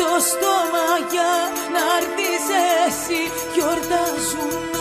στο στόμα για να έρθεις εσύ. Γιορτάζουμε.